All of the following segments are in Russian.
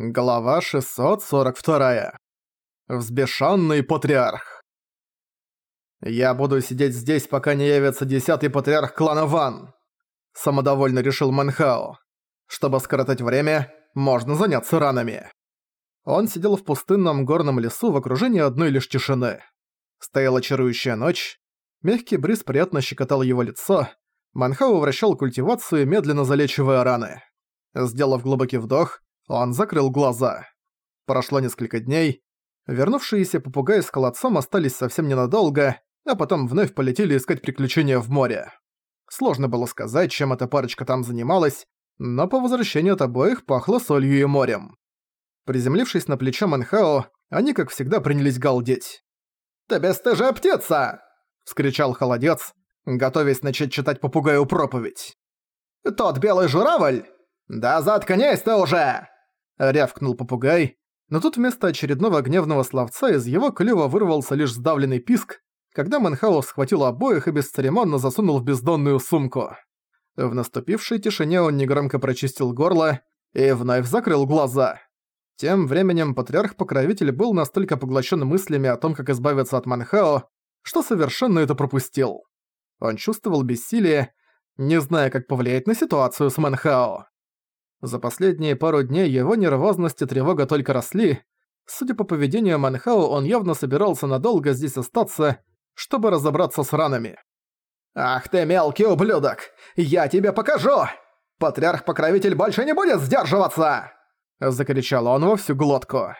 Глава 642. Взбешенный патриарх. «Я буду сидеть здесь, пока не явится десятый патриарх клана Ван», — самодовольно решил Манхао. «Чтобы скоротать время, можно заняться ранами». Он сидел в пустынном горном лесу в окружении одной лишь тишины. Стояла чарующая ночь, мягкий бриз приятно щекотал его лицо, Манхао вращал культивацию, медленно залечивая раны. Сделав глубокий вдох, он закрыл глаза. Прошло несколько дней. Вернувшиеся попугаи с холодцом остались совсем ненадолго, а потом вновь полетели искать приключения в море. Сложно было сказать, чем эта парочка там занималась, но по возвращению от обоих пахло солью и морем. Приземлившись на плечо Манхао, они, как всегда, принялись галдеть. «Ты бесстыжая птица!» — вскричал холодец, готовясь начать читать попугаю проповедь. «Тот белый журавль? Да заткнись ты уже!» Рявкнул попугай, но тут вместо очередного гневного словца из его клюва вырвался лишь сдавленный писк, когда Мэн Хао схватил обоих и бесцеремонно засунул в бездонную сумку. В наступившей тишине он негромко прочистил горло и вновь закрыл глаза. Тем временем патриарх-покровитель был настолько поглощен мыслями о том, как избавиться от Мэн Хао, что совершенно это пропустил. Он чувствовал бессилие, не зная, как повлиять на ситуацию с Манхао. За последние пару дней его нервозность и тревога только росли. Судя по поведению Манхао, он явно собирался надолго здесь остаться, чтобы разобраться с ранами. «Ах ты мелкий ублюдок! Я тебе покажу! Патриарх-покровитель больше не будет сдерживаться!» Закричал он во всю глотку.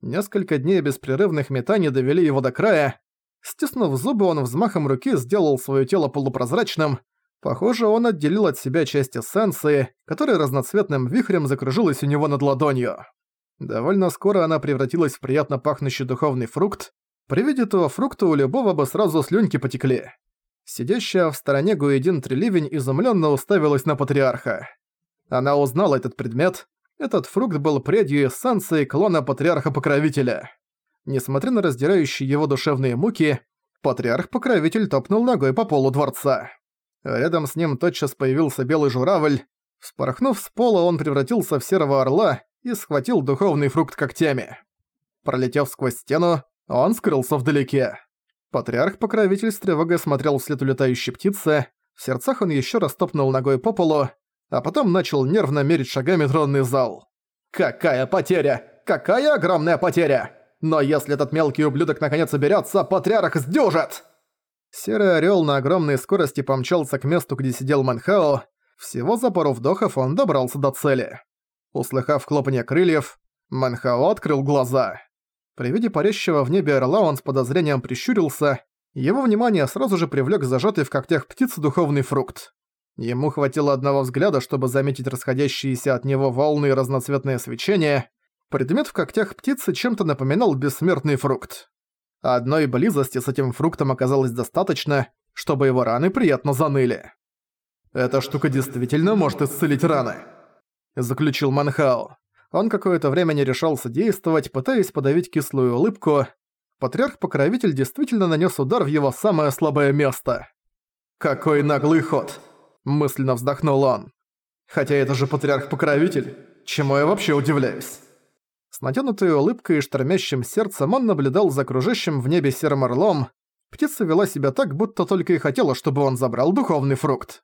Несколько дней беспрерывных метаний довели его до края. Стиснув зубы, он взмахом руки сделал свое тело полупрозрачным, Похоже, он отделил от себя часть эссенции, которая разноцветным вихрем закружилась у него над ладонью. Довольно скоро она превратилась в приятно пахнущий духовный фрукт. При виде этого фрукта у любого бы сразу слюнки потекли. Сидящая в стороне Гуэдин Треливень изумленно уставилась на патриарха. Она узнала этот предмет. Этот фрукт был предью эссенции клона патриарха-покровителя. Несмотря на раздирающие его душевные муки, патриарх-покровитель топнул ногой по полу дворца. Рядом с ним тотчас появился белый журавль. Вспорхнув с пола, он превратился в серого орла и схватил духовный фрукт когтями. Пролетев сквозь стену, он скрылся вдалеке. Патриарх-покровитель с тревогой смотрел вслед улетающей птицы, в сердцах он еще раз топнул ногой по полу, а потом начал нервно мерить шагами тронный зал. «Какая потеря! Какая огромная потеря! Но если этот мелкий ублюдок наконец уберется, патриарх сдюжит!» Серый орёл на огромной скорости помчался к месту, где сидел Манхао. Всего за пару вдохов он добрался до цели. Услыхав хлопанье крыльев, Манхао открыл глаза. При виде парящего в небе орла он с подозрением прищурился. Его внимание сразу же привлёк зажатый в когтях птицы духовный фрукт. Ему хватило одного взгляда, чтобы заметить расходящиеся от него волны и разноцветное свечение. Предмет в когтях птицы чем-то напоминал бессмертный фрукт. Одной близости с этим фруктом оказалось достаточно, чтобы его раны приятно заныли. «Эта штука действительно может исцелить раны», – заключил Манхао. Он какое-то время не решался действовать, пытаясь подавить кислую улыбку. Патриарх-покровитель действительно нанес удар в его самое слабое место. «Какой наглый ход!» – мысленно вздохнул он. «Хотя это же патриарх-покровитель, чему я вообще удивляюсь?» С натянутой улыбкой и штормящим сердцем он наблюдал за окружающим в небе серым орлом. Птица вела себя так, будто только и хотела, чтобы он забрал духовный фрукт.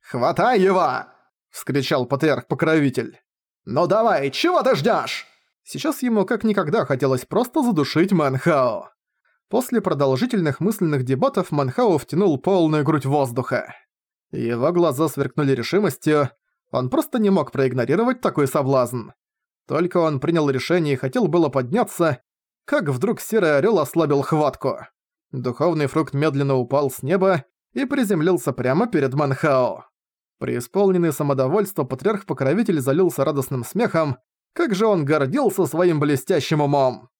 «Хватай его!» — вскричал патриарх-покровитель. «Ну давай, чего ты ждёшь?» Сейчас ему как никогда хотелось просто задушить Манхао. После продолжительных мысленных дебатов Манхао втянул полную грудь воздуха. Его глаза сверкнули решимостью, он просто не мог проигнорировать такой соблазн. Только он принял решение и хотел было подняться, как вдруг серый орёл ослабил хватку. Духовный фрукт медленно упал с неба и приземлился прямо перед Манхао. Преисполненный самодовольство патриарх-покровитель залился радостным смехом, как же он гордился своим блестящим умом.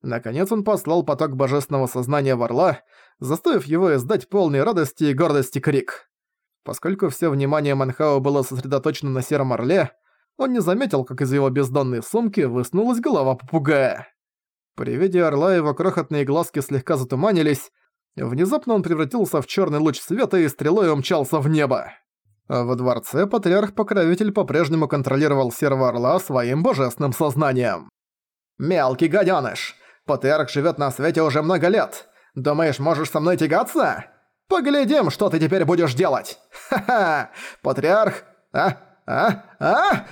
Наконец он послал поток божественного сознания в орла, заставив его издать полный радости и гордости крик. Поскольку все внимание Манхао было сосредоточено на сером орле, он не заметил, как из его бездонной сумки высунулась голова попугая. При виде орла его крохотные глазки слегка затуманились, внезапно он превратился в черный луч света и стрелой умчался в небо. Во дворце патриарх-покровитель по-прежнему контролировал серого орла своим божественным сознанием. «Мелкий гадёныш! Патриарх живёт на свете уже много лет. Думаешь, можешь со мной тягаться? Поглядим, что ты теперь будешь делать! Ха-ха! Патриарх... А? А? А?»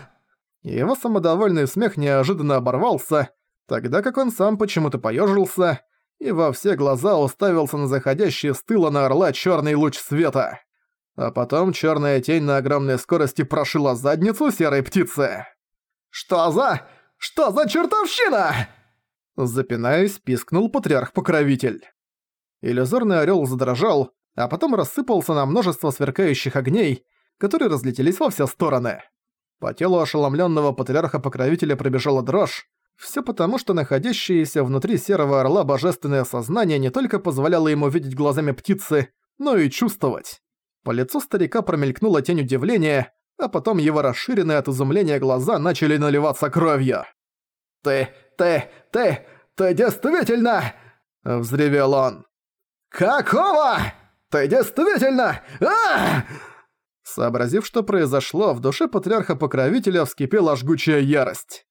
Его самодовольный смех неожиданно оборвался, тогда как он сам почему-то поёжился и во все глаза уставился на заходящий с тыла на орла чёрный луч света а потом черная тень на огромной скорости прошила задницу серой птицы. «Что за... что за чертовщина?» Запинаясь, пискнул патриарх-покровитель. Иллюзорный орел задрожал, а потом рассыпался на множество сверкающих огней, которые разлетелись во все стороны. По телу ошеломленного патриарха-покровителя пробежала дрожь, все потому, что находящееся внутри серого орла божественное сознание не только позволяло ему видеть глазами птицы, но и чувствовать. По лицу старика промелькнула тень удивления, а потом его расширенные от изумления глаза начали наливаться кровью. «Ты, ты, ты, ты действительно...» — взревел он. «Какого? Ты действительно... а Сообразив, что произошло, в душе патриарха-покровителя вскипела жгучая ярость.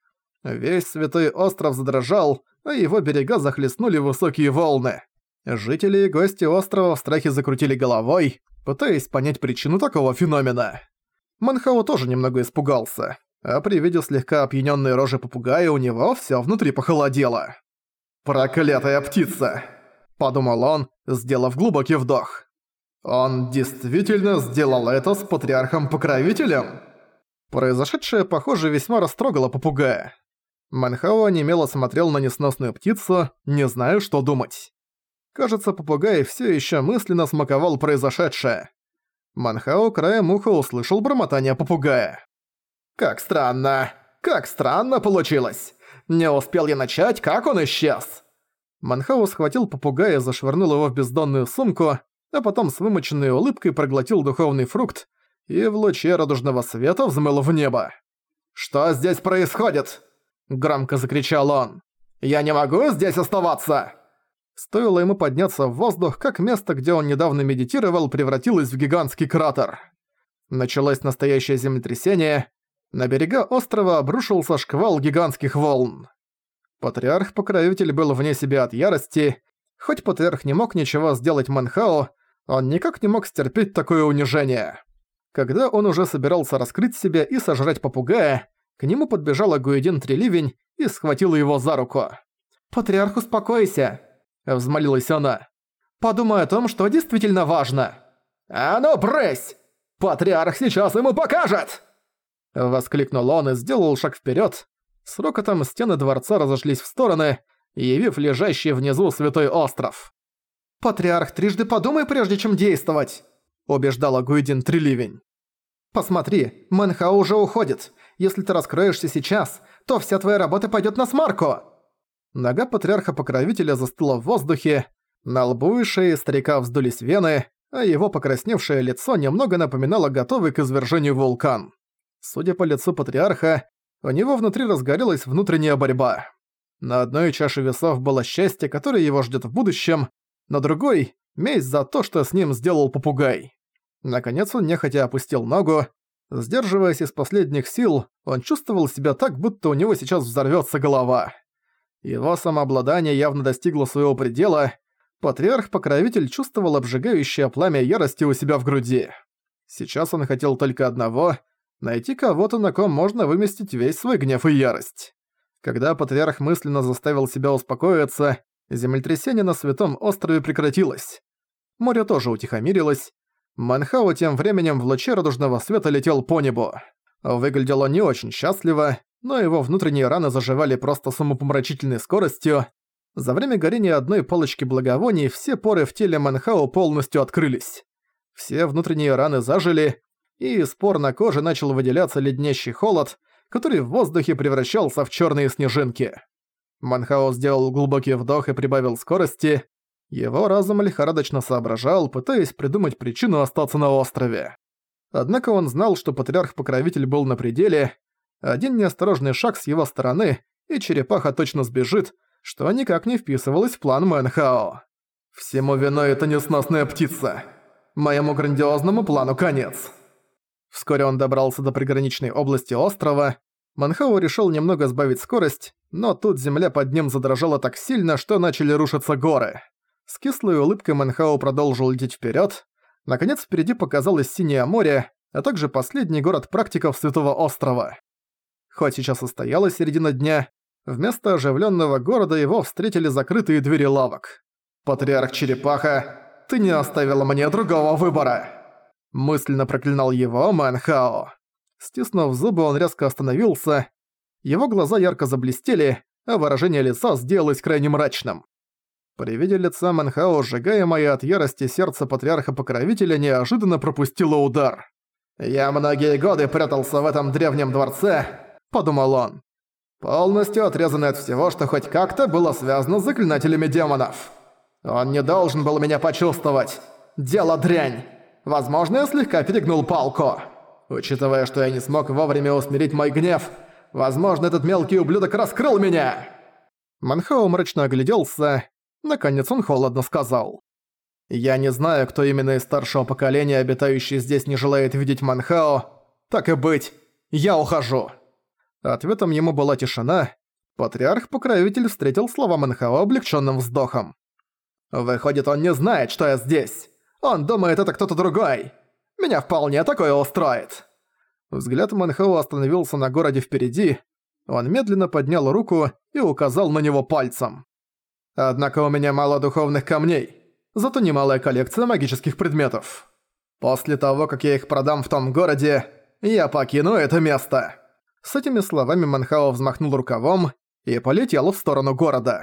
Весь Святой Остров задрожал, а его берега захлестнули высокие волны. Жители и гости острова в страхе закрутили головой, пытаясь понять причину такого феномена. Манхао тоже немного испугался, а при виде слегка опьянённой рожи попугая у него всё внутри похолодело. «Проклятая птица!» – подумал он, сделав глубокий вдох. «Он действительно сделал это с патриархом-покровителем?» Произошедшее, похоже, весьма растрогало попугая. Манхао немело смотрел на несносную птицу, не зная, что думать. Кажется, попугай все еще мысленно смаковал произошедшее. Манхао краем уха услышал бормотание попугая. «Как странно! Как странно получилось! Не успел я начать, как он исчез!» Манхао схватил попугая и зашвырнул его в бездонную сумку, а потом с вымоченной улыбкой проглотил духовный фрукт и в луче радужного света взмыл в небо. «Что здесь происходит?» – громко закричал он. «Я не могу здесь оставаться!» Стоило ему подняться в воздух, как место, где он недавно медитировал, превратилось в гигантский кратер. Началось настоящее землетрясение. На берега острова обрушился шквал гигантских волн. Патриарх-покровитель был вне себя от ярости. Хоть патриарх не мог ничего сделать Манхао, он никак не мог стерпеть такое унижение. Когда он уже собирался раскрыть себя и сожрать попугая, к нему подбежала Гуэдин Треливень и схватила его за руку. «Патриарх, успокойся!» Взмолилась она. «Подумай о том, что действительно важно!» «А ну, брысь! Патриарх сейчас ему покажет!» Воскликнул он и сделал шаг вперед. С рокотом стены дворца разошлись в стороны, явив лежащий внизу святой остров. «Патриарх, трижды подумай, прежде чем действовать!» убеждала Гуидин Триливень. «Посмотри, Мэнхао уже уходит. Если ты раскроешься сейчас, то вся твоя работа пойдет на смарку!» Нога патриарха-покровителя застыла в воздухе, на лбу и шее старика вздулись вены, а его покрасневшее лицо немного напоминало готовый к извержению вулкан. Судя по лицу патриарха, у него внутри разгорелась внутренняя борьба. На одной чаше весов было счастье, которое его ждет в будущем, на другой — месть за то, что с ним сделал попугай. Наконец он нехотя опустил ногу. Сдерживаясь из последних сил, он чувствовал себя так, будто у него сейчас взорвётся голова. Его самообладание явно достигло своего предела. Патриарх-покровитель чувствовал обжигающее пламя ярости у себя в груди. Сейчас он хотел только одного — найти кого-то, на ком можно выместить весь свой гнев и ярость. Когда патриарх мысленно заставил себя успокоиться, землетрясение на Святом острове прекратилось. Море тоже утихомирилось. Манхао тем временем в луче радужного света летел по небу. Выглядел он не очень счастливо, но его внутренние раны заживали просто с умопомрачительной скоростью. За время горения одной палочки благовоний все поры в теле Манхао полностью открылись. Все внутренние раны зажили, и из пор на коже начал выделяться леднящий холод, который в воздухе превращался в черные снежинки. Манхао сделал глубокий вдох и прибавил скорости. Его разум лихорадочно соображал, пытаясь придумать причину остаться на острове. Однако он знал, что патриарх-покровитель был на пределе, один неосторожный шаг с его стороны, и черепаха точно сбежит, что никак не вписывалось в план Мэнхао. «Всему виной эта несносная птица. Моему грандиозному плану конец». Вскоре он добрался до приграничной области острова. Манхау решил немного сбавить скорость, но тут земля под ним задрожала так сильно, что начали рушиться горы. С кислой улыбкой Манхау продолжил лететь вперед. Наконец впереди показалось Синее море, а также последний город практиков Святого Острова. Хоть сейчас и стояла середина дня, вместо оживленного города его встретили закрытые двери лавок. «Патриарх Черепаха, ты не оставила мне другого выбора!» Мысленно проклинал его Манхао. Стиснув зубы, он резко остановился. Его глаза ярко заблестели, а выражение лица сделалось крайне мрачным. При виде лица Манхао, сжигаемое от ярости сердце патриарха-покровителя, неожиданно пропустило удар. «Я многие годы прятался в этом древнем дворце», — подумал он. «Полностью отрезанный от всего, что хоть как-то было связано с заклинателями демонов. Он не должен был меня почувствовать. Дело дрянь. Возможно, я слегка перегнул палку. Учитывая, что я не смог вовремя усмирить мой гнев, возможно, этот мелкий ублюдок раскрыл меня». Манхао мрачно огляделся. Наконец он холодно сказал. «Я не знаю, кто именно из старшего поколения, обитающий здесь, не желает видеть Манхао. Так и быть, я ухожу». Ответом ему была тишина. Патриарх-покровитель встретил слова Манхао облегченным вздохом. «Выходит, он не знает, что я здесь. Он думает, это кто-то другой. Меня вполне такое устроит». Взгляд Манхао остановился на городе впереди. Он медленно поднял руку и указал на него пальцем. «Однако у меня мало духовных камней зато немалая коллекция магических предметов. После того, как я их продам в том городе, я покину это место». С этими словами Манхао взмахнул рукавом и полетел в сторону города.